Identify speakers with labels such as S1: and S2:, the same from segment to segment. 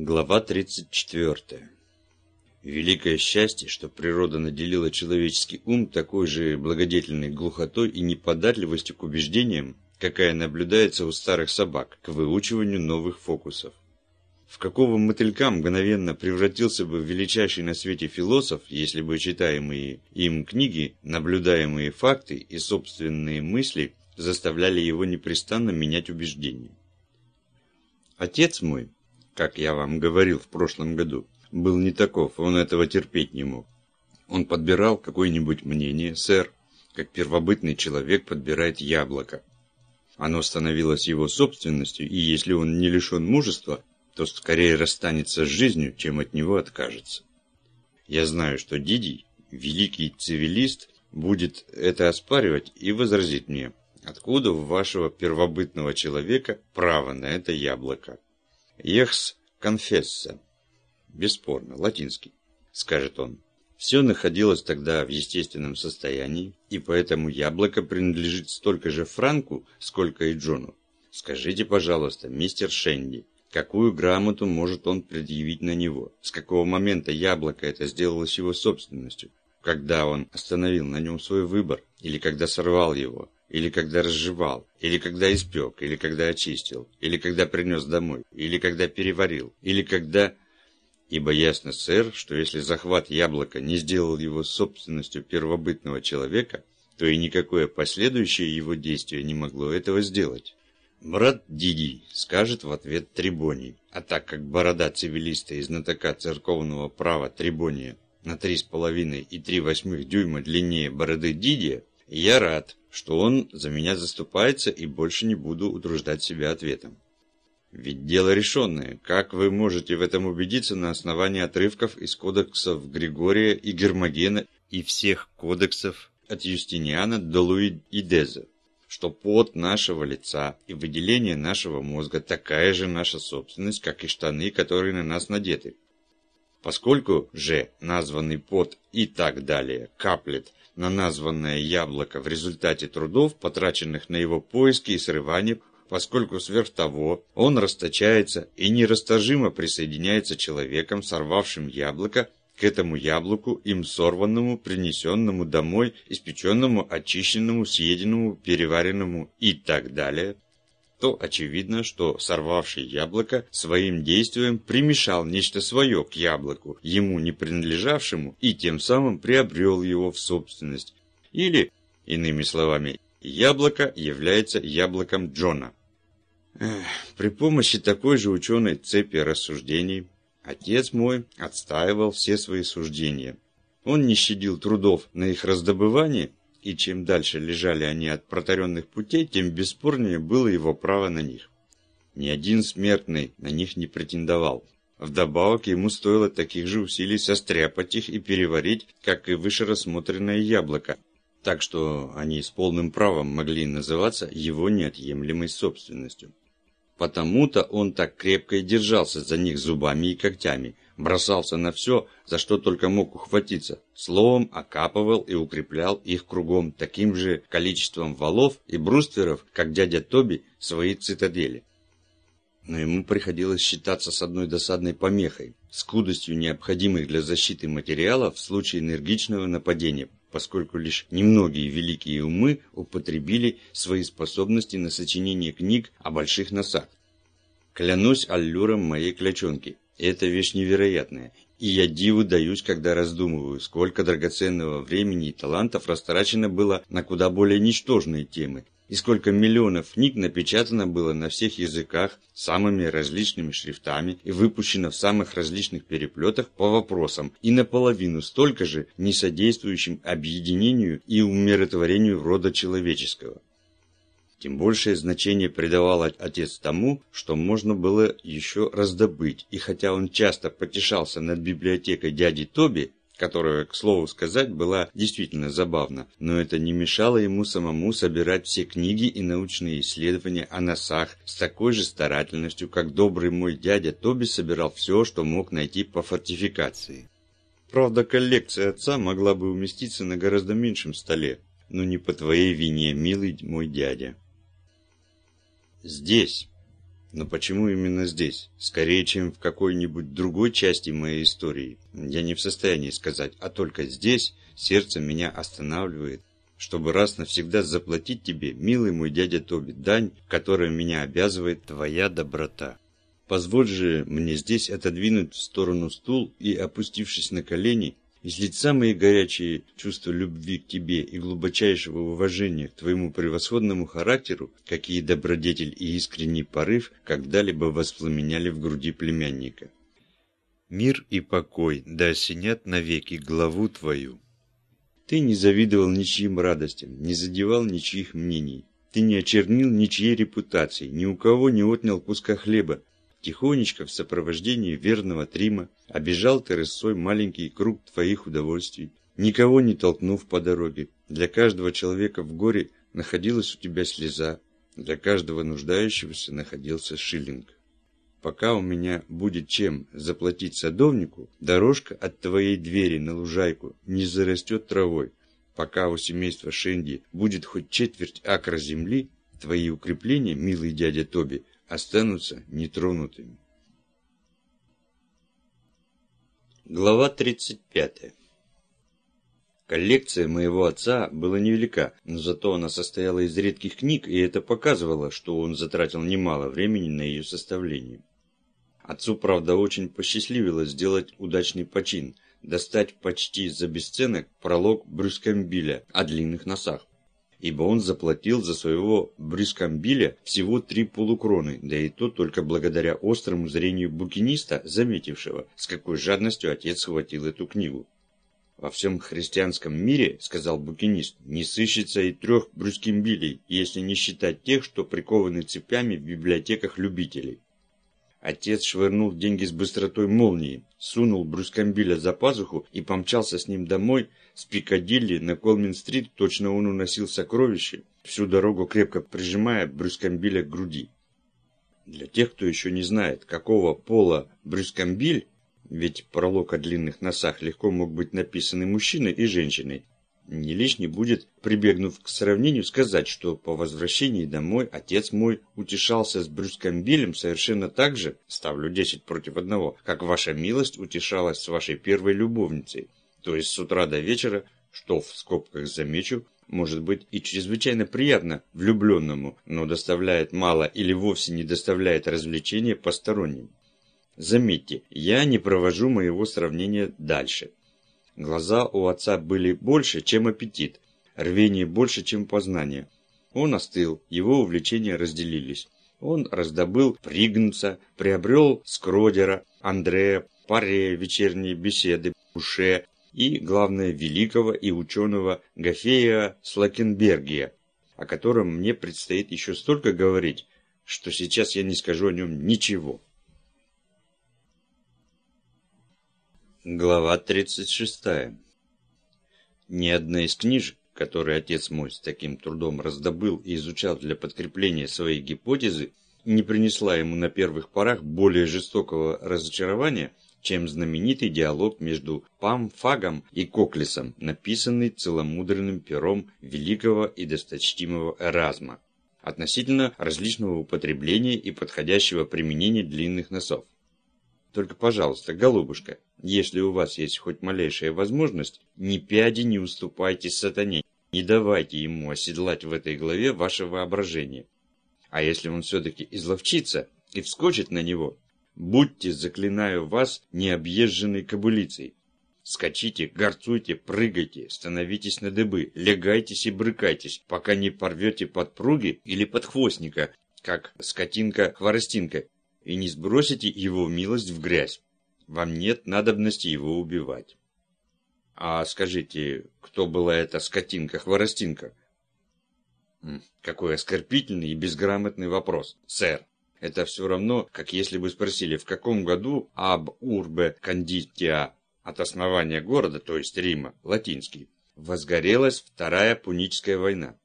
S1: Глава 34. Великое счастье, что природа наделила человеческий ум такой же благодетельной глухотой и неподатливостью к убеждениям, какая наблюдается у старых собак к выучиванию новых фокусов. В какого мотылька мгновенно превратился бы величайший на свете философ, если бы читаемые им книги, наблюдаемые факты и собственные мысли заставляли его непрестанно менять убеждения. Отец мой, как я вам говорил в прошлом году, был не таков, он этого терпеть не мог. Он подбирал какое-нибудь мнение, сэр, как первобытный человек подбирает яблоко. Оно становилось его собственностью, и если он не лишен мужества, то скорее расстанется с жизнью, чем от него откажется. Я знаю, что Дидий, великий цивилист, будет это оспаривать и возразит мне, откуда у вашего первобытного человека право на это яблоко. «Ехс конфесса». Бесспорно, латинский, скажет он. Все находилось тогда в естественном состоянии, и поэтому яблоко принадлежит столько же Франку, сколько и Джону. Скажите, пожалуйста, мистер Шенди, какую грамоту может он предъявить на него? С какого момента яблоко это сделалось его собственностью? Когда он остановил на нем свой выбор, или когда сорвал его, или когда разжевал, или когда испек, или когда очистил, или когда принес домой, или когда переварил, или когда... Ибо ясно, сэр, что если захват яблока не сделал его собственностью первобытного человека, то и никакое последующее его действие не могло этого сделать. «Брат Диди», — скажет в ответ Трибоний, а так как борода цивилиста и знатока церковного права Трибония на три с половиной и три восьмых дюйма длиннее бороды Дидия, я рад, что он за меня заступается и больше не буду утруждать себя ответом. Ведь дело решенное. Как вы можете в этом убедиться на основании отрывков из кодексов Григория и Гермогена и всех кодексов от Юстиниана до Луи и Деза? Что пот нашего лица и выделение нашего мозга такая же наша собственность, как и штаны, которые на нас надеты. Поскольку же названный пот и так далее каплет на названное яблоко в результате трудов, потраченных на его поиски и срывание, поскольку сверх того он расточается и нерасторжимо присоединяется человеком, сорвавшим яблоко, к этому яблоку, им сорванному, принесенному домой, испеченному, очищенному, съеденному, переваренному и так далее, то очевидно, что сорвавший яблоко своим действием примешал нечто свое к яблоку, ему не принадлежавшему, и тем самым приобрел его в собственность. Или, иными словами, яблоко является яблоком Джона. Эх, при помощи такой же ученой цепи рассуждений отец мой отстаивал все свои суждения. Он не щадил трудов на их раздобывание и чем дальше лежали они от протаренных путей, тем бесспорнее было его право на них. Ни один смертный на них не претендовал. Вдобавок ему стоило таких же усилий состряпать их и переварить, как и выше рассмотренное яблоко, так что они с полным правом могли называться его неотъемлемой собственностью. Потому-то он так крепко и держался за них зубами и когтями – бросался на все, за что только мог ухватиться, словом окапывал и укреплял их кругом таким же количеством валов и брустверов, как дядя Тоби свои цитадели. Но ему приходилось считаться с одной досадной помехой, скудостью необходимых для защиты материалов в случае энергичного нападения, поскольку лишь немногие великие умы употребили свои способности на сочинение книг о больших носах. Клянусь аллюром моей клячонки, это вещь невероятная, и я диву даюсь, когда раздумываю, сколько драгоценного времени и талантов растрачено было на куда более ничтожные темы, и сколько миллионов книг напечатано было на всех языках самыми различными шрифтами и выпущено в самых различных переплетах по вопросам, и наполовину столько же несодействующим объединению и умиротворению рода человеческого. Тем большее значение придавал отец тому, что можно было еще раздобыть, и хотя он часто потешался над библиотекой дяди Тоби, которая, к слову сказать, была действительно забавна, но это не мешало ему самому собирать все книги и научные исследования о носах с такой же старательностью, как добрый мой дядя Тоби собирал все, что мог найти по фортификации. Правда, коллекция отца могла бы уместиться на гораздо меньшем столе, но не по твоей вине, милый мой дядя. Здесь, Но почему именно здесь? Скорее, чем в какой-нибудь другой части моей истории. Я не в состоянии сказать, а только здесь сердце меня останавливает, чтобы раз навсегда заплатить тебе, милый мой дядя Тоби, дань, которая меня обязывает твоя доброта. Позволь же мне здесь отодвинуть в сторону стул и, опустившись на колени, излить самые горячие чувства любви к тебе и глубочайшего уважения к твоему превосходному характеру, какие добродетель и искренний порыв когда-либо воспламеняли в груди племянника. Мир и покой да осенят навеки главу твою. Ты не завидовал ничьим радостям, не задевал ничьих мнений. Ты не очернил ничьей репутации, ни у кого не отнял куска хлеба, Тихонечко в сопровождении верного Трима обежал ты маленький круг твоих удовольствий, никого не толкнув по дороге. Для каждого человека в горе находилась у тебя слеза, для каждого нуждающегося находился шиллинг. Пока у меня будет чем заплатить садовнику, дорожка от твоей двери на лужайку не зарастет травой. Пока у семейства Шенди будет хоть четверть акра земли, твои укрепления, милый дядя Тоби, останутся нетронутыми. Глава 35 Коллекция моего отца была невелика, но зато она состояла из редких книг, и это показывало, что он затратил немало времени на ее составление. Отцу, правда, очень посчастливилось сделать удачный почин, достать почти за бесценок пролог Брюскамбиля о длинных носах ибо он заплатил за своего брюскамбиля всего три полукроны, да и то только благодаря острому зрению букиниста, заметившего, с какой жадностью отец схватил эту книгу. «Во всем христианском мире, — сказал букинист, — не сыщется и трех брюскимбилей, если не считать тех, что прикованы цепями в библиотеках любителей». Отец швырнул деньги с быстротой молнии, сунул брюскамбиля за пазуху и помчался с ним домой, с Пикадилли на Колмин-стрит точно он уносил сокровища, всю дорогу крепко прижимая Брюскамбиля к груди. Для тех, кто еще не знает, какого пола Брюскамбиль, ведь пролог о длинных носах легко мог быть написан и мужчиной, и женщиной, не лишний будет, прибегнув к сравнению, сказать, что по возвращении домой отец мой утешался с Брюскамбилем совершенно так же, ставлю 10 против одного, как ваша милость утешалась с вашей первой любовницей, то есть с утра до вечера, что в скобках замечу, может быть и чрезвычайно приятно влюбленному, но доставляет мало или вовсе не доставляет развлечения посторонним. Заметьте, я не провожу моего сравнения дальше. Глаза у отца были больше, чем аппетит, рвение больше, чем познание. Он остыл, его увлечения разделились. Он раздобыл Пригнца, приобрел Скродера, Андрея, Паре, вечерние беседы, Буше, и, главное, великого и ученого Гафея Слакенбергия, о котором мне предстоит еще столько говорить, что сейчас я не скажу о нем ничего. Глава 36. Ни одна из книжек, которые отец мой с таким трудом раздобыл и изучал для подкрепления своей гипотезы, не принесла ему на первых порах более жестокого разочарования, чем знаменитый диалог между Памфагом и Коклисом, написанный целомудренным пером великого и досточтимого Эразма относительно различного употребления и подходящего применения длинных носов. Только, пожалуйста, голубушка, если у вас есть хоть малейшая возможность, ни пяди не уступайте сатане, не давайте ему оседлать в этой главе ваше воображение. А если он все-таки изловчится и вскочит на него, Будьте, заклинаю вас, необъезженной кобылицей. Скачите, горцуйте, прыгайте, становитесь на дыбы, легайтесь и брыкайтесь, пока не порвете подпруги или подхвостника, как скотинка-хворостинка, и не сбросите его милость в грязь. Вам нет надобности его убивать. А скажите, кто была эта скотинка-хворостинка? Какой оскорбительный и безграмотный вопрос, сэр. Это все равно, как если бы спросили, в каком году об урбе кондития от основания города, то есть Рима, латинский, возгорелась Вторая Пуническая война.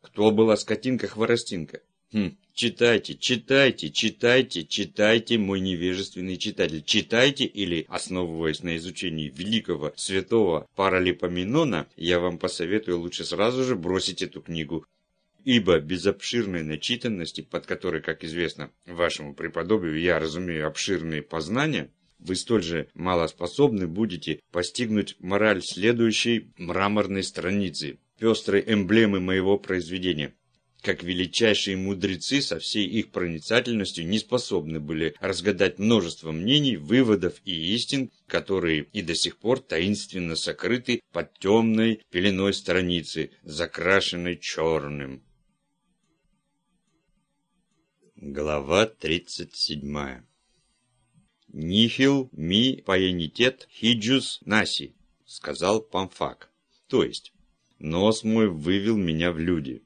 S1: Кто была скотинка-хворостинка? Хм, читайте, читайте, читайте, читайте, мой невежественный читатель. Читайте или, основываясь на изучении великого святого Паралипоменона, я вам посоветую лучше сразу же бросить эту книгу ибо без обширной начитанности, под которой, как известно вашему преподобию, я разумею обширные познания, вы столь же малоспособны будете постигнуть мораль следующей мраморной страницы, пестрой эмблемы моего произведения как величайшие мудрецы со всей их проницательностью не способны были разгадать множество мнений, выводов и истин, которые и до сих пор таинственно сокрыты под темной пеленой страницы, закрашенной черным. Глава 37 «Нихил ми паенитет хиджус наси», — сказал Памфак. То есть, нос мой вывел меня в люди.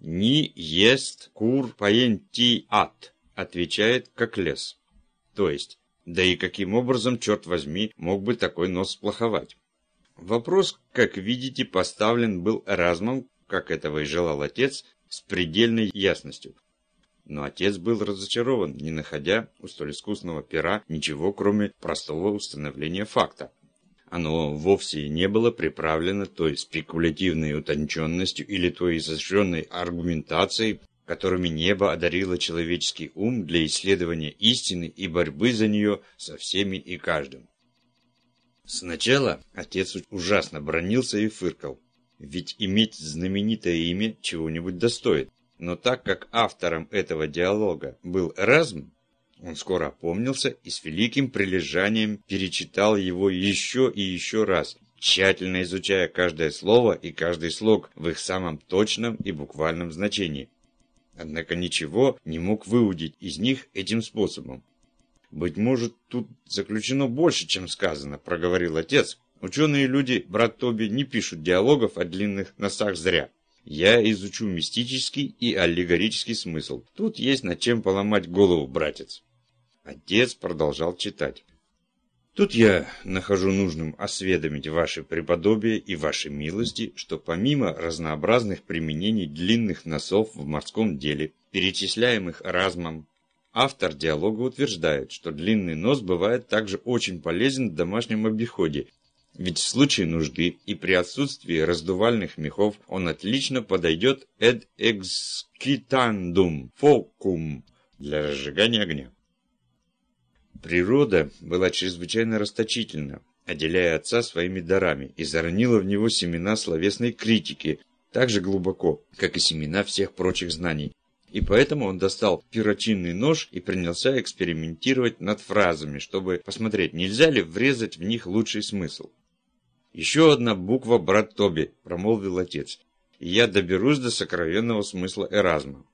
S1: «Ни ест кур паенти ат», отвечает как лес. То есть, да и каким образом, черт возьми, мог бы такой нос сплоховать? Вопрос, как видите, поставлен был Эразмом, как этого и желал отец, с предельной ясностью. Но отец был разочарован, не находя у столь искусного пера ничего, кроме простого установления факта оно вовсе не было приправлено той спекулятивной утонченностью или той изощренной аргументацией, которыми небо одарило человеческий ум для исследования истины и борьбы за нее со всеми и каждым. Сначала отец ужасно бронился и фыркал, ведь иметь знаменитое имя чего-нибудь достоит. Но так как автором этого диалога был Эразм, он скоро опомнился и с великим прилежанием перечитал его еще и еще раз, тщательно изучая каждое слово и каждый слог в их самом точном и буквальном значении. Однако ничего не мог выудить из них этим способом. «Быть может, тут заключено больше, чем сказано», — проговорил отец. «Ученые люди, брат Тоби, не пишут диалогов о длинных носах зря. Я изучу мистический и аллегорический смысл. Тут есть над чем поломать голову, братец». Отец продолжал читать. Тут я нахожу нужным осведомить ваше преподобие и ваши милости, что помимо разнообразных применений длинных носов в морском деле, перечисляемых размом, автор диалога утверждает, что длинный нос бывает также очень полезен в домашнем обиходе, ведь в случае нужды и при отсутствии раздувальных мехов он отлично подойдет ad excitandum focum для разжигания огня. Природа была чрезвычайно расточительна, отделяя отца своими дарами, и заронила в него семена словесной критики, так же глубоко, как и семена всех прочих знаний. И поэтому он достал перочинный нож и принялся экспериментировать над фразами, чтобы посмотреть, нельзя ли врезать в них лучший смысл. «Еще одна буква, брат Тоби», – промолвил отец, – «и я доберусь до сокровенного смысла Эразма».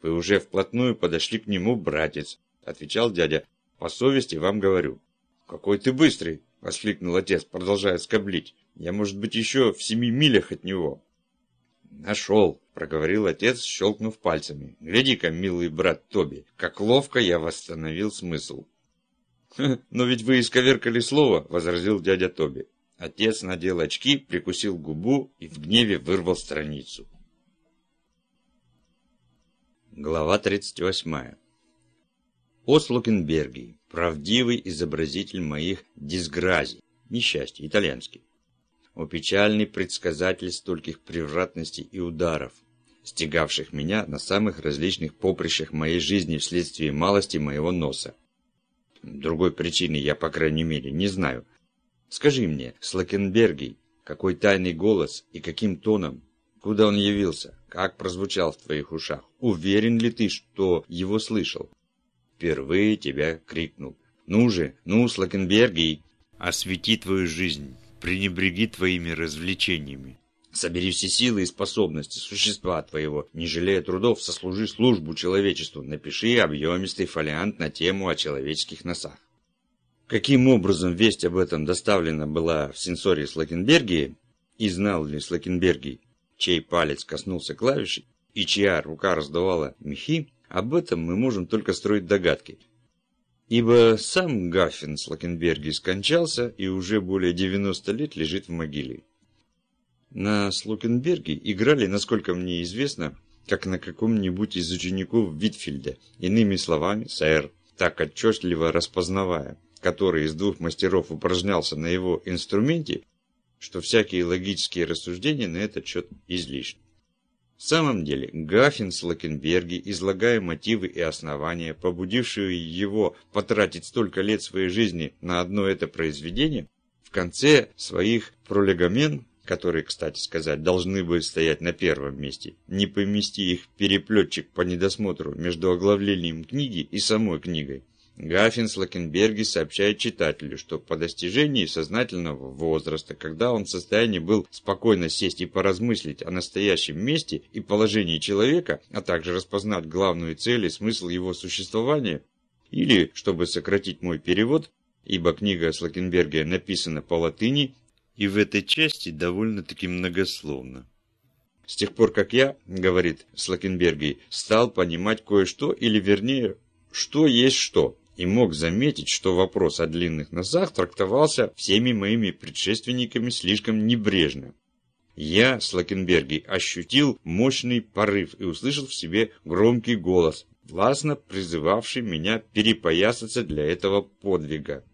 S1: «Вы уже вплотную подошли к нему, братец», – отвечал дядя, по совести вам говорю. Какой ты быстрый, воскликнул отец, продолжая скоблить. Я, может быть, еще в семи милях от него. Нашел, проговорил отец, щелкнув пальцами. Гляди-ка, милый брат Тоби, как ловко я восстановил смысл. «Но ведь вы исковеркали слово», — возразил дядя Тоби. Отец надел очки, прикусил губу и в гневе вырвал страницу. Глава тридцать восьмая. Ослокенберги, правдивый изобразитель моих дисгразий, несчастья, итальянский. О печальный предсказатель стольких превратностей и ударов, стегавших меня на самых различных поприщах моей жизни вследствие малости моего носа. Другой причины я, по крайней мере, не знаю. Скажи мне, Слакенберги, какой тайный голос и каким тоном, куда он явился, как прозвучал в твоих ушах? Уверен ли ты, что его слышал? впервые тебя крикнул. «Ну же, ну, Слакенберги, освети твою жизнь, пренебреги твоими развлечениями. Собери все силы и способности существа твоего, не жалея трудов, сослужи службу человечеству, напиши объемистый фолиант на тему о человеческих носах». Каким образом весть об этом доставлена была в сенсоре Слакенберги, и знал ли Слакенберги, чей палец коснулся клавиши, и чья рука раздавала мехи, об этом мы можем только строить догадки. Ибо сам Гаффин с Лакенберги скончался и уже более 90 лет лежит в могиле. На Слокенберге играли, насколько мне известно, как на каком-нибудь из учеников Витфильда, иными словами, сэр, так отчетливо распознавая, который из двух мастеров упражнялся на его инструменте, что всякие логические рассуждения на этот счет излишни. В самом деле, Гаффин с Лакенберги, излагая мотивы и основания, побудившие его потратить столько лет своей жизни на одно это произведение, в конце своих пролегомен, которые, кстати сказать, должны бы стоять на первом месте, не помести их переплетчик по недосмотру между оглавлением книги и самой книгой, Гаффин с Лакенберги сообщает читателю, что по достижении сознательного возраста, когда он в состоянии был спокойно сесть и поразмыслить о настоящем месте и положении человека, а также распознать главную цель и смысл его существования, или, чтобы сократить мой перевод, ибо книга с Лакенберга написана по латыни и в этой части довольно-таки многословно. С тех пор, как я, говорит Слакенберги, стал понимать кое-что, или вернее, что есть что, и мог заметить, что вопрос о длинных носах трактовался всеми моими предшественниками слишком небрежно. Я, Слакенберги, ощутил мощный порыв и услышал в себе громкий голос, властно призывавший меня перепоясаться для этого подвига.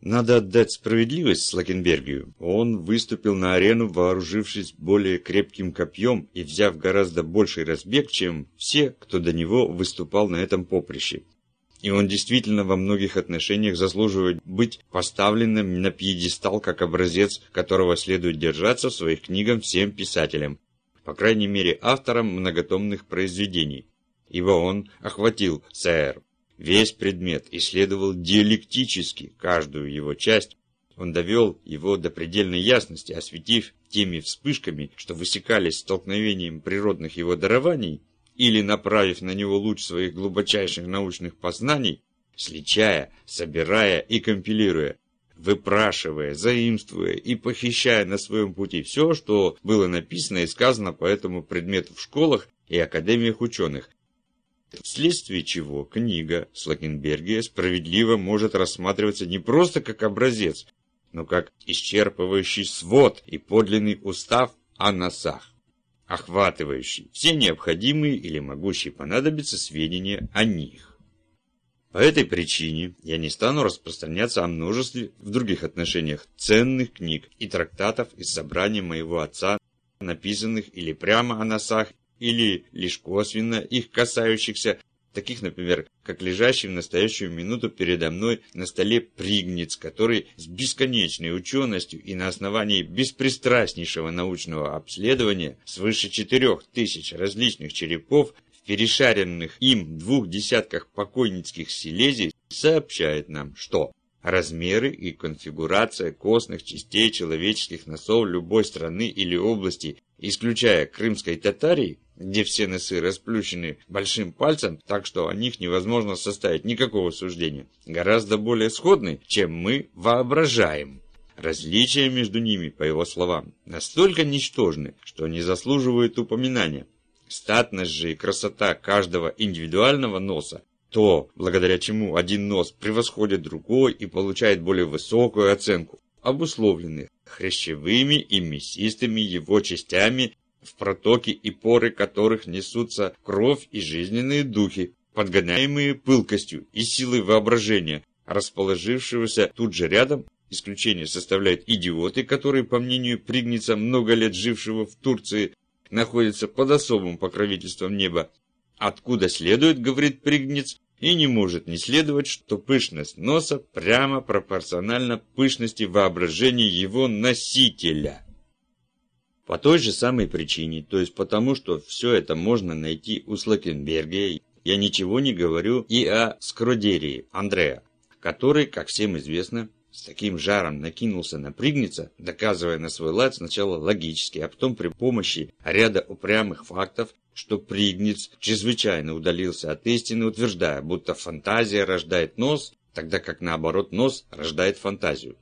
S1: Надо отдать справедливость Слакенбергию. Он выступил на арену, вооружившись более крепким копьем и взяв гораздо больший разбег, чем все, кто до него выступал на этом поприще. И он действительно во многих отношениях заслуживает быть поставленным на пьедестал как образец, которого следует держаться в своих книгах всем писателям, по крайней мере авторам многотомных произведений, ибо он охватил СР. Весь предмет исследовал диалектически каждую его часть, он довел его до предельной ясности, осветив теми вспышками, что высекались столкновением природных его дарований, или направив на него луч своих глубочайших научных познаний, сличая, собирая и компилируя, выпрашивая, заимствуя и похищая на своем пути все, что было написано и сказано по этому предмету в школах и академиях ученых, вследствие чего книга Слакенбергия справедливо может рассматриваться не просто как образец, но как исчерпывающий свод и подлинный устав о носах охватывающий все необходимые или могущие понадобиться сведения о них. По этой причине я не стану распространяться о множестве в других отношениях ценных книг и трактатов из собрания моего отца, написанных или прямо о носах, или лишь косвенно их касающихся, таких, например, как лежащий в настоящую минуту передо мной на столе пригниц, который с бесконечной ученостью и на основании беспристрастнейшего научного обследования свыше четырех тысяч различных черепов в перешаренных им двух десятках покойницких силезий сообщает нам, что размеры и конфигурация костных частей человеческих носов любой страны или области, исключая Крымской Татарии, где все носы расплющены большим пальцем, так что о них невозможно составить никакого суждения, гораздо более сходны, чем мы воображаем. Различия между ними, по его словам, настолько ничтожны, что не заслуживают упоминания. Статность же и красота каждого индивидуального носа то, благодаря чему один нос превосходит другой и получает более высокую оценку, обусловлены хрящевыми и мясистыми его частями в протоки и поры которых несутся кровь и жизненные духи, подгоняемые пылкостью и силой воображения, расположившегося тут же рядом, исключение составляют идиоты, которые, по мнению Пригница, много лет жившего в Турции, находятся под особым покровительством неба. Откуда следует, говорит Пригниц, и не может не следовать, что пышность носа прямо пропорциональна пышности воображения его носителя. По той же самой причине, то есть потому, что все это можно найти у Слакенберга, я ничего не говорю и о Скродерии Андреа, который, как всем известно, с таким жаром накинулся на Пригница, доказывая на свой лад сначала логически, а потом при помощи ряда упрямых фактов, что Пригниц чрезвычайно удалился от истины, утверждая, будто фантазия рождает нос, тогда как наоборот нос рождает фантазию.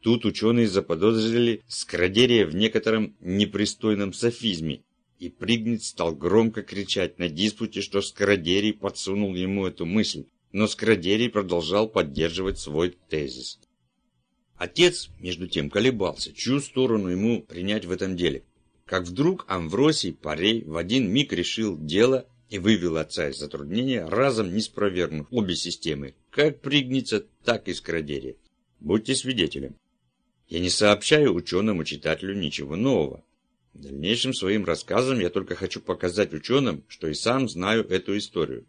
S1: Тут ученые заподозрили Скрадерия в некотором непристойном софизме, и Пригнец стал громко кричать на диспуте, что Скрадерий подсунул ему эту мысль, но Скрадерий продолжал поддерживать свой тезис. Отец, между тем, колебался, чью сторону ему принять в этом деле. Как вдруг Амвросий Парей в один миг решил дело и вывел отца из затруднения, разом не спровергнув обе системы, как Пригница, так и Скрадерия. Будьте свидетелем. Я не сообщаю ученому читателю ничего нового. Дальнейшим своим рассказом я только хочу показать ученым, что и сам знаю эту историю.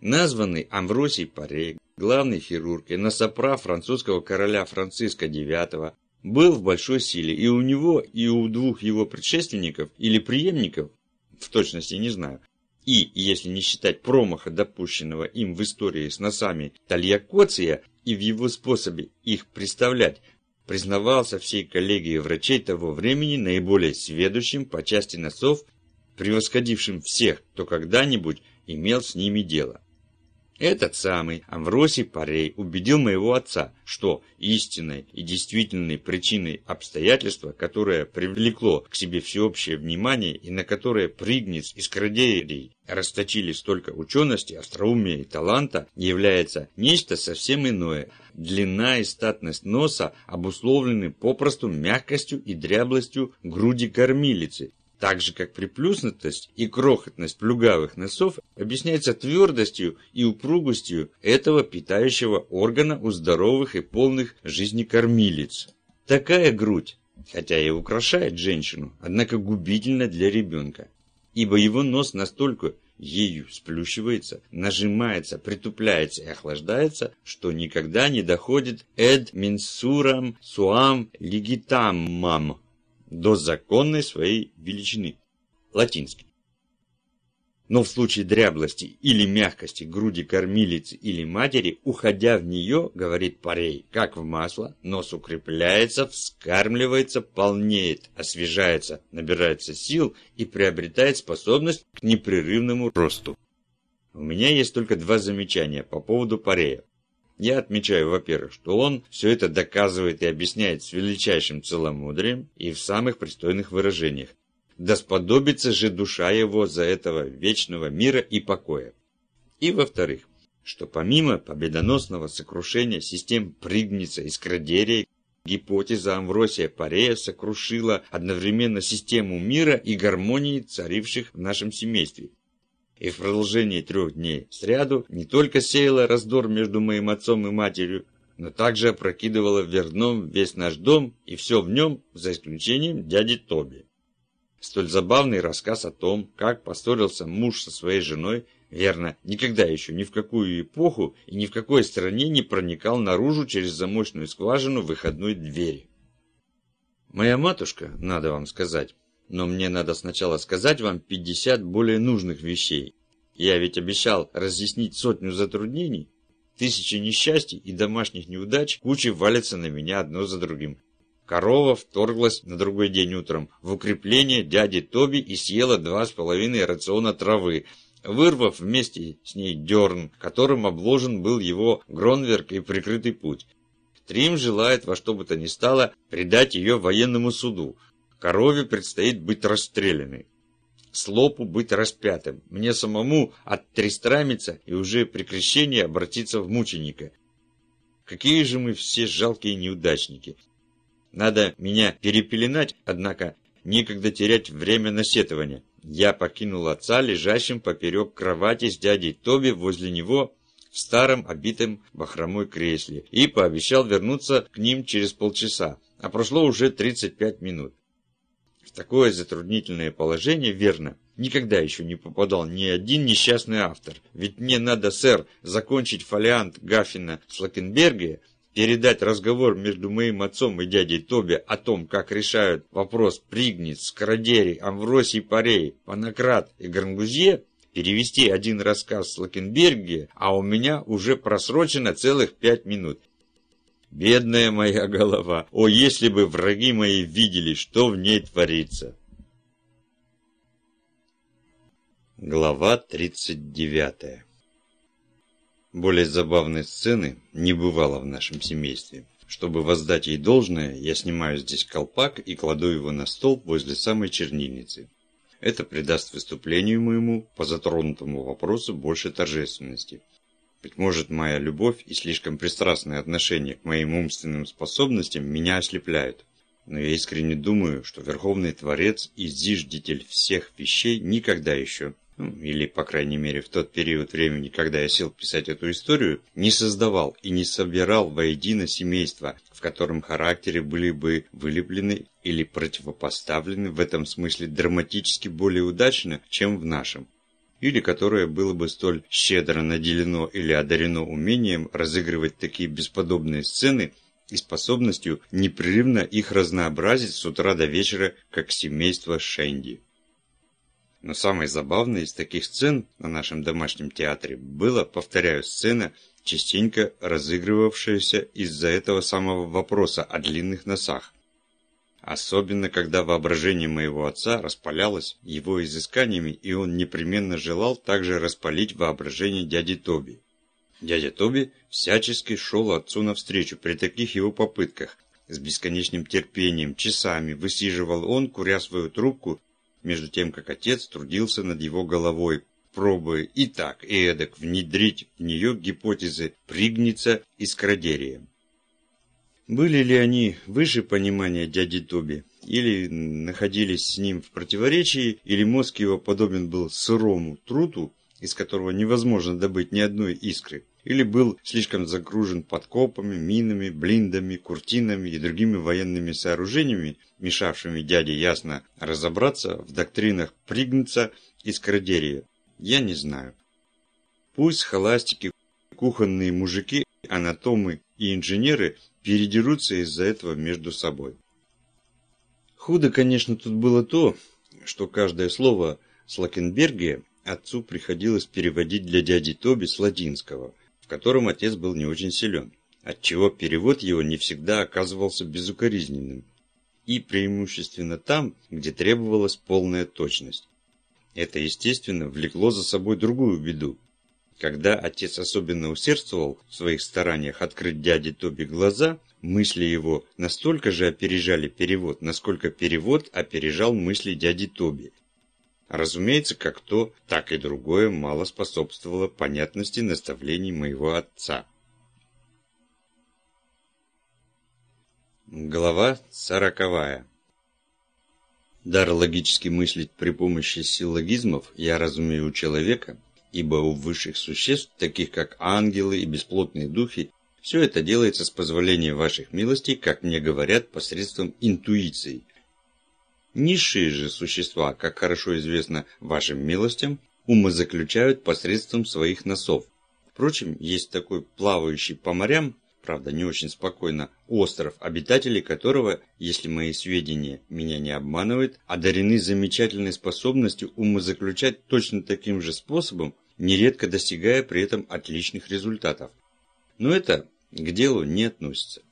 S1: Названный Амвросий Парей, главный хирург и насопра французского короля Франциска IX, был в большой силе, и у него, и у двух его предшественников или преемников, в точности не знаю, и, если не считать промаха, допущенного им в истории с носами Тальякоция и в его способе их представлять, признавался всей коллегией врачей того времени наиболее сведущим по части носов, превосходившим всех, кто когда-нибудь имел с ними дело. Этот самый Амвросий Парей убедил моего отца, что истинной и действительной причиной обстоятельства, которое привлекло к себе всеобщее внимание и на которое Пригниц и Скрадерий расточили столько учености, остроумия и таланта, является нечто совсем иное. Длина и статность носа обусловлены попросту мягкостью и дряблостью груди кормилицы, так же, как приплюснутость и крохотность плюгавых носов объясняется твердостью и упругостью этого питающего органа у здоровых и полных жизни кормилиц. Такая грудь, хотя и украшает женщину, однако губительна для ребенка, ибо его нос настолько ею сплющивается, нажимается, притупляется и охлаждается, что никогда не доходит «эд минсурам суам легитаммам» до законной своей величины. Латинский. Но в случае дряблости или мягкости груди кормилицы или матери, уходя в нее, говорит парей, как в масло, нос укрепляется, вскармливается, полнеет, освежается, набирается сил и приобретает способность к непрерывному росту. У меня есть только два замечания по поводу парея. Я отмечаю, во-первых, что он все это доказывает и объясняет с величайшим целомудрием и в самых пристойных выражениях. Да сподобится же душа его за этого вечного мира и покоя. И во-вторых, что помимо победоносного сокрушения систем Пригница и Скрадерия, гипотеза Амвросия Парея сокрушила одновременно систему мира и гармонии, царивших в нашем семействе – и в продолжении трех дней сряду не только сеяла раздор между моим отцом и матерью, но также опрокидывала вверх дном весь наш дом и все в нем, за исключением дяди Тоби. Столь забавный рассказ о том, как поссорился муж со своей женой, верно, никогда еще ни в какую эпоху и ни в какой стране не проникал наружу через замочную скважину выходной двери. Моя матушка, надо вам сказать, но мне надо сначала сказать вам 50 более нужных вещей. Я ведь обещал разъяснить сотню затруднений. Тысячи несчастий и домашних неудач кучей валятся на меня одно за другим. Корова вторглась на другой день утром в укрепление дяди Тоби и съела два с половиной рациона травы, вырвав вместе с ней дерн, которым обложен был его гронверк и прикрытый путь. Трим желает во что бы то ни стало предать ее военному суду, Корове предстоит быть расстрелянной. Слопу быть распятым. Мне самому оттрестрамиться и уже при крещении обратиться в мученика. Какие же мы все жалкие неудачники. Надо меня перепеленать, однако некогда терять время на сетование. Я покинул отца, лежащим поперек кровати с дядей Тоби возле него в старом обитом бахромой кресле и пообещал вернуться к ним через полчаса, а прошло уже 35 минут такое затруднительное положение, верно, никогда еще не попадал ни один несчастный автор. Ведь мне надо, сэр, закончить фолиант Гаффина с Лакенберге, передать разговор между моим отцом и дядей Тоби о том, как решают вопрос Пригниц, Скородерий, Амвросий Парей, Панократ и Грангузье, перевести один рассказ с Лакенберге, а у меня уже просрочено целых пять минут. Бедная моя голова! О, если бы враги мои видели, что в ней творится!» Глава 39 Более забавной сцены не бывало в нашем семействе. Чтобы воздать ей должное, я снимаю здесь колпак и кладу его на стол возле самой чернильницы. Это придаст выступлению моему по затронутому вопросу больше торжественности. Быть может, моя любовь и слишком пристрастное отношение к моим умственным способностям меня ослепляют. Но я искренне думаю, что Верховный Творец и зиждитель всех вещей никогда еще ну, или, по крайней мере, в тот период времени, когда я сел писать эту историю, не создавал и не собирал воедино семейство, в котором характеры были бы вылеплены или противопоставлены в этом смысле драматически более удачно, чем в нашем или которое было бы столь щедро наделено или одарено умением разыгрывать такие бесподобные сцены и способностью непрерывно их разнообразить с утра до вечера, как семейство Шенди. Но самой забавной из таких сцен на нашем домашнем театре была, повторяю, сцена, частенько разыгрывавшаяся из-за этого самого вопроса о длинных носах. Особенно, когда воображение моего отца распалялось его изысканиями, и он непременно желал также распалить воображение дяди Тоби. Дядя Тоби всячески шел отцу навстречу при таких его попытках. С бесконечным терпением, часами высиживал он, куря свою трубку, между тем, как отец трудился над его головой, пробуя и так, и эдак внедрить в нее гипотезы Пригница и Скрадерия. Были ли они выше понимания дяди Тоби, или находились с ним в противоречии, или мозг его подобен был сырому труту, из которого невозможно добыть ни одной искры, или был слишком загружен подкопами, минами, блиндами, куртинами и другими военными сооружениями, мешавшими дяде ясно разобраться в доктринах Пригнца и Скрадерия, я не знаю. Пусть холастики, кухонные мужики, анатомы и инженеры передерутся из-за этого между собой. Худо, конечно, тут было то, что каждое слово Слакенбергия отцу приходилось переводить для дяди Тоби с латинского – в котором отец был не очень силен, отчего перевод его не всегда оказывался безукоризненным, и преимущественно там, где требовалась полная точность. Это, естественно, влекло за собой другую беду. Когда отец особенно усердствовал в своих стараниях открыть дяде Тоби глаза, мысли его настолько же опережали перевод, насколько перевод опережал мысли дяди Тоби, Разумеется, как то, так и другое мало способствовало понятности наставлений моего отца. Глава сороковая. Дар логически мыслить при помощи силлогизмов я разумею у человека, ибо у высших существ, таких как ангелы и бесплотные духи, все это делается с позволения ваших милостей, как мне говорят, посредством интуиции – Низшие же существа, как хорошо известно вашим милостям, умозаключают посредством своих носов. Впрочем, есть такой плавающий по морям, правда не очень спокойно, остров, обитатели которого, если мои сведения меня не обманывают, одарены замечательной способностью умозаключать точно таким же способом, нередко достигая при этом отличных результатов. Но это к делу не относится.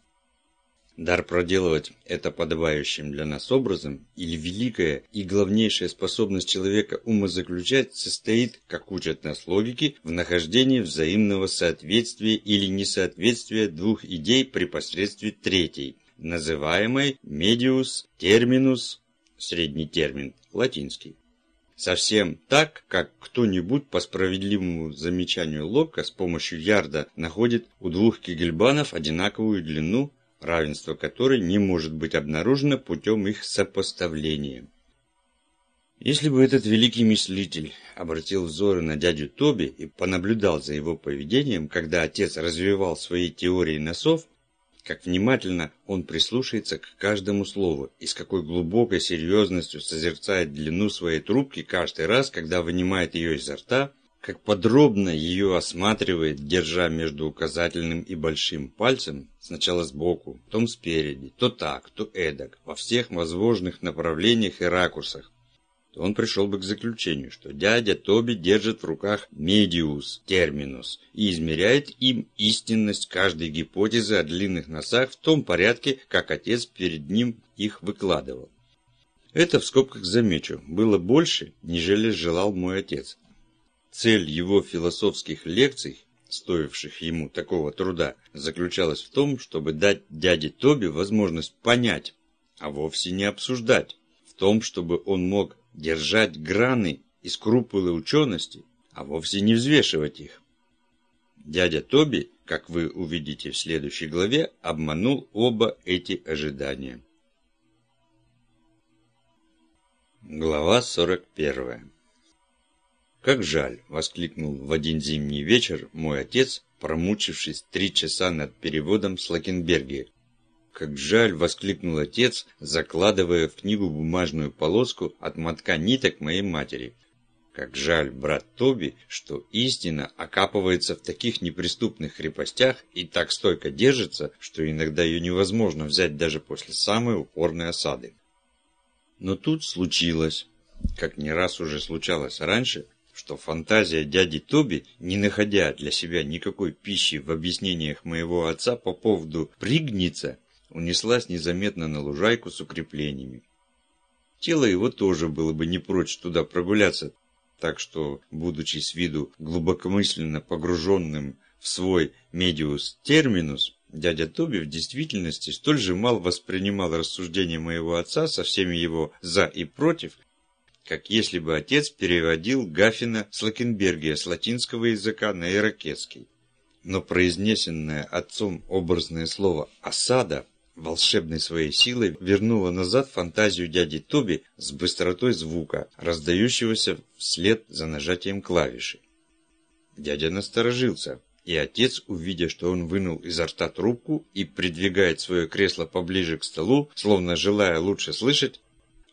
S1: Дар проделывать это подобающим для нас образом, или великая и главнейшая способность человека умозаключать состоит, как учат нас логики, в нахождении взаимного соответствия или несоответствия двух идей при посредстве третьей, называемой медиус терминус, средний термин, латинский. Совсем так, как кто-нибудь по справедливому замечанию Лока с помощью ярда находит у двух кегельбанов одинаковую длину, равенство которой не может быть обнаружено путем их сопоставления. Если бы этот великий мыслитель обратил взоры на дядю Тоби и понаблюдал за его поведением, когда отец развивал свои теории носов, как внимательно он прислушается к каждому слову и с какой глубокой серьезностью созерцает длину своей трубки каждый раз, когда вынимает ее изо рта, как подробно ее осматривает, держа между указательным и большим пальцем, сначала сбоку, потом спереди, то так, то эдак, во всех возможных направлениях и ракурсах, то он пришел бы к заключению, что дядя Тоби держит в руках медиус, терминус, и измеряет им истинность каждой гипотезы о длинных носах в том порядке, как отец перед ним их выкладывал. Это, в скобках замечу, было больше, нежели желал мой отец. Цель его философских лекций, стоивших ему такого труда, заключалась в том, чтобы дать дяде Тоби возможность понять, а вовсе не обсуждать, в том, чтобы он мог держать граны и скрупулы учености, а вовсе не взвешивать их. Дядя Тоби, как вы увидите в следующей главе, обманул оба эти ожидания. Глава 41 «Как жаль!» – воскликнул в один зимний вечер мой отец, промучившись три часа над переводом с Лакенберги. «Как жаль!» – воскликнул отец, закладывая в книгу бумажную полоску от мотка ниток моей матери. Как жаль, брат Тоби, что истина окапывается в таких неприступных крепостях и так стойко держится, что иногда ее невозможно взять даже после самой упорной осады. Но тут случилось, как не раз уже случалось раньше, что фантазия дяди Тоби, не находя для себя никакой пищи в объяснениях моего отца по поводу «пригниться», унеслась незаметно на лужайку с укреплениями. Тело его тоже было бы не прочь туда прогуляться, так что, будучи с виду глубокомысленно погруженным в свой медиус терминус, дядя Тоби в действительности столь же мал воспринимал рассуждения моего отца со всеми его «за» и «против», как если бы отец переводил Гафина с Лакенбергия с латинского языка на иракетский. Но произнесенное отцом образное слово «осада» волшебной своей силой вернула назад фантазию дяди Тоби с быстротой звука, раздающегося вслед за нажатием клавиши. Дядя насторожился, и отец, увидя, что он вынул изо рта трубку и придвигает свое кресло поближе к столу, словно желая лучше слышать,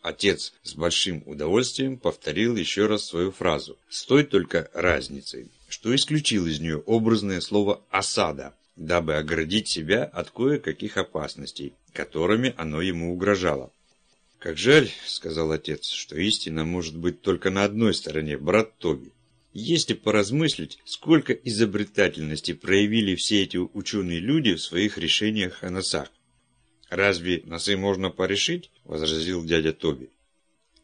S1: отец с большим удовольствием повторил еще раз свою фразу, с той только разницей, что исключил из нее образное слово «осада», дабы оградить себя от кое-каких опасностей, которыми оно ему угрожало. «Как жаль, — сказал отец, — что истина может быть только на одной стороне, брат Тоби. Если поразмыслить, сколько изобретательности проявили все эти ученые люди в своих решениях о носах. «Разве носы можно порешить?» — возразил дядя Тоби.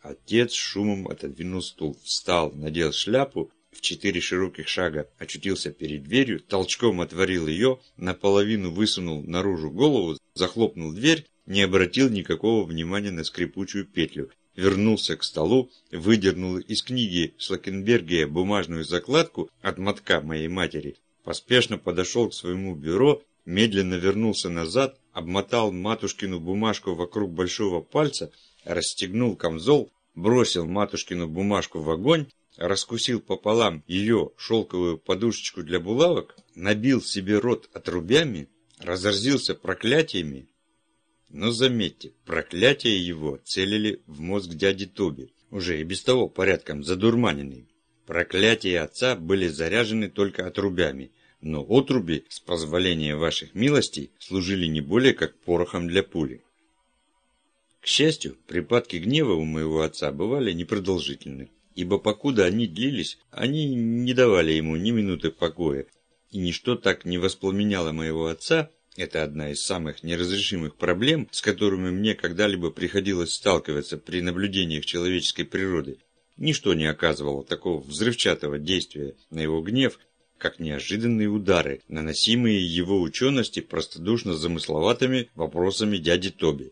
S1: Отец шумом отодвинул стул, встал, надел шляпу в четыре широких шага очутился перед дверью, толчком отворил ее, наполовину высунул наружу голову, захлопнул дверь, не обратил никакого внимания на скрипучую петлю, вернулся к столу, выдернул из книги Шлакенбергия бумажную закладку от мотка моей матери, поспешно подошел к своему бюро, медленно вернулся назад, обмотал матушкину бумажку вокруг большого пальца, расстегнул камзол, бросил матушкину бумажку в огонь, раскусил пополам ее шелковую подушечку для булавок, набил себе рот отрубями, разразился проклятиями. Но заметьте, проклятия его целили в мозг дяди Тоби, уже и без того порядком задурманенный. Проклятия отца были заряжены только отрубями, но отруби, с позволения ваших милостей, служили не более как порохом для пули. К счастью, припадки гнева у моего отца бывали непродолжительны ибо покуда они длились, они не давали ему ни минуты покоя, и ничто так не воспламеняло моего отца, это одна из самых неразрешимых проблем, с которыми мне когда-либо приходилось сталкиваться при наблюдениях человеческой природы. Ничто не оказывало такого взрывчатого действия на его гнев, как неожиданные удары, наносимые его учености простодушно замысловатыми вопросами дяди Тоби.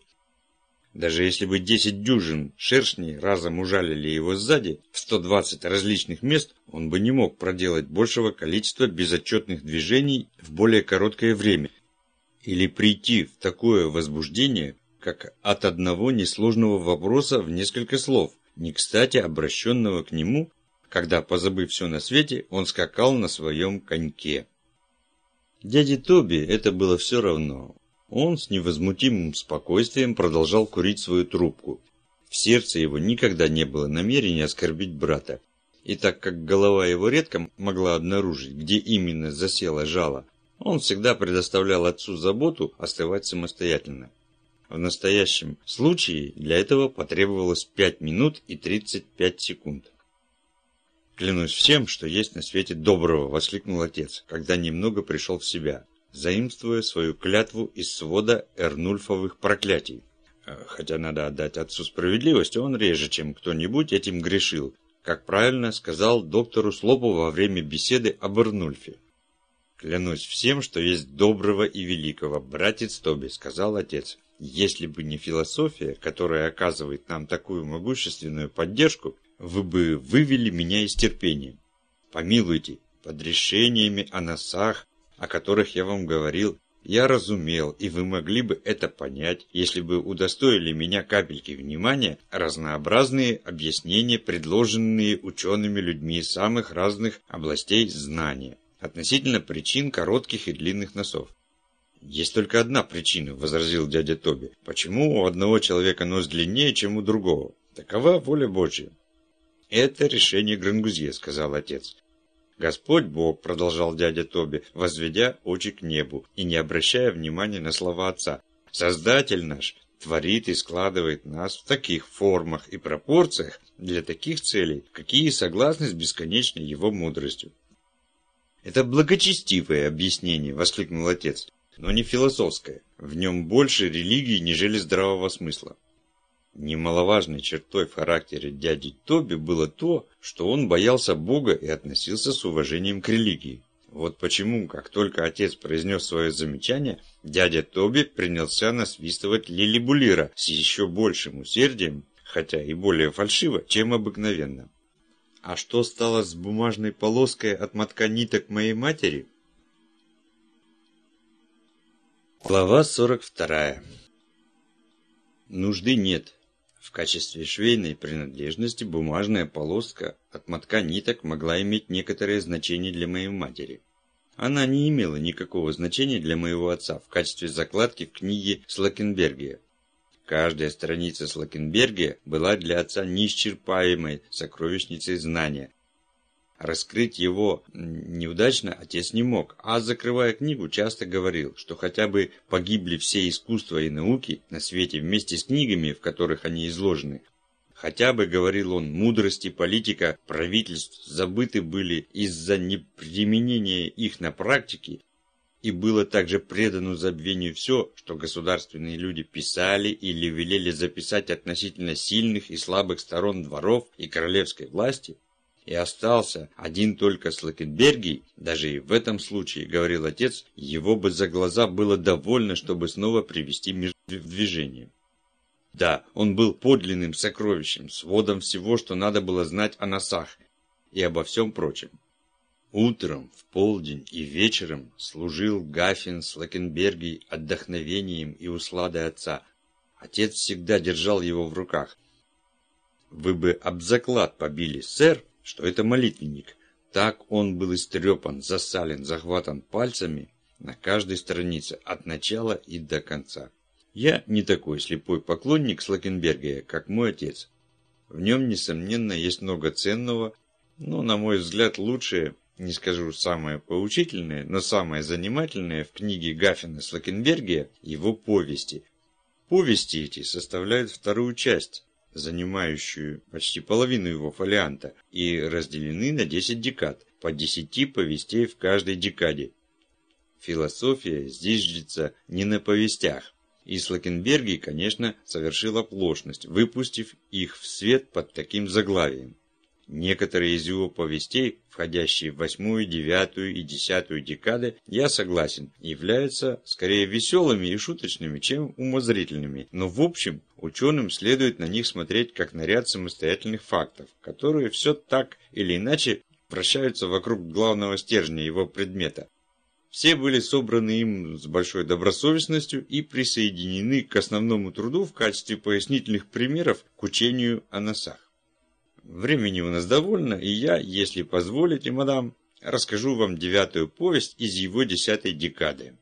S1: Даже если бы 10 дюжин шершней разом ужалили его сзади в 120 различных мест, он бы не мог проделать большего количества безотчетных движений в более короткое время. Или прийти в такое возбуждение, как от одного несложного вопроса в несколько слов, не кстати обращенного к нему, когда, позабыв все на свете, он скакал на своем коньке. Дяде Тоби это было все равно. Он с невозмутимым спокойствием продолжал курить свою трубку. В сердце его никогда не было намерения оскорбить брата. И так как голова его редко могла обнаружить, где именно засело жало, он всегда предоставлял отцу заботу остывать самостоятельно. В настоящем случае для этого потребовалось 5 минут и 35 секунд. «Клянусь всем, что есть на свете доброго!» – воскликнул отец, когда немного пришел в себя заимствуя свою клятву из свода Эрнульфовых проклятий. Э, хотя надо отдать отцу справедливость, он реже, чем кто-нибудь этим грешил, как правильно сказал доктору Слопову во время беседы об Эрнульфе. «Клянусь всем, что есть доброго и великого, братец Тоби», — сказал отец. «Если бы не философия, которая оказывает нам такую могущественную поддержку, вы бы вывели меня из терпения. Помилуйте, под решениями о носах, о которых я вам говорил, Я разумел, и вы могли бы это понять, если бы удостоили меня капельки внимания разнообразные объяснения, предложенные учеными людьми самых разных областей знания относительно причин коротких и длинных носов. «Есть только одна причина», – возразил дядя Тоби. «Почему у одного человека нос длиннее, чем у другого? Такова воля Божья». «Это решение Грангузье», – сказал отец. «Господь Бог», – продолжал дядя Тоби, возведя очи к небу и не обращая внимания на слова отца. «Создатель наш творит и складывает нас в таких формах и пропорциях для таких целей, какие согласны с бесконечной его мудростью». «Это благочестивое объяснение», – воскликнул отец, – «но не философское. В нем больше религии, нежели здравого смысла». Немаловажной чертой в характере дяди Тоби было то, что он боялся Бога и относился с уважением к религии. Вот почему, как только отец произнес свое замечание, дядя Тоби принялся насвистывать Лили Булира с еще большим усердием, хотя и более фальшиво, чем обыкновенно. А что стало с бумажной полоской от мотка ниток моей матери? Глава 42 Нужды нет. В качестве швейной принадлежности бумажная полоска от мотка ниток могла иметь некоторое значение для моей матери. Она не имела никакого значения для моего отца в качестве закладки в книге Слакенбергия. Каждая страница Слакенбергия была для отца неисчерпаемой сокровищницей знания, Раскрыть его неудачно отец не мог, а закрывая книгу, часто говорил, что хотя бы погибли все искусства и науки на свете вместе с книгами, в которых они изложены, Хотя бы, говорил он, мудрости политика правительств забыты были из-за неприменения их на практике, и было также предано забвению все, что государственные люди писали или велели записать относительно сильных и слабых сторон дворов и королевской власти, и остался один только Слакенбергий, даже и в этом случае, говорил отец, его бы за глаза было довольно, чтобы снова привести мир в движение. Да, он был подлинным сокровищем, сводом всего, что надо было знать о носах и обо всем прочем. Утром, в полдень и вечером служил Гафин с Лакенбергий отдохновением и усладой отца. Отец всегда держал его в руках. «Вы бы об заклад побили, сэр», что это молитвенник. Так он был истрепан, засален, захватан пальцами на каждой странице от начала и до конца. Я не такой слепой поклонник Слакенбергия, как мой отец. В нем, несомненно, есть много ценного, но, на мой взгляд, лучшее, не скажу самое поучительное, но самое занимательное в книге Гаффина Слакенбергия – его повести. Повести эти составляют вторую часть, занимающую почти половину его фолианта, и разделены на 10 декад, по 10 повестей в каждой декаде. Философия здесь ждется не на повестях. И Слакенберги, конечно, совершил оплошность, выпустив их в свет под таким заглавием. Некоторые из его повестей, входящие в восьмую, девятую и десятую декады, я согласен, являются скорее веселыми и шуточными, чем умозрительными, но в общем ученым следует на них смотреть как на ряд самостоятельных фактов, которые все так или иначе вращаются вокруг главного стержня его предмета. Все были собраны им с большой добросовестностью и присоединены к основному труду в качестве пояснительных примеров к учению о носах. Времени у нас довольно, и я, если позволите, мадам, расскажу вам девятую повесть из его десятой декады.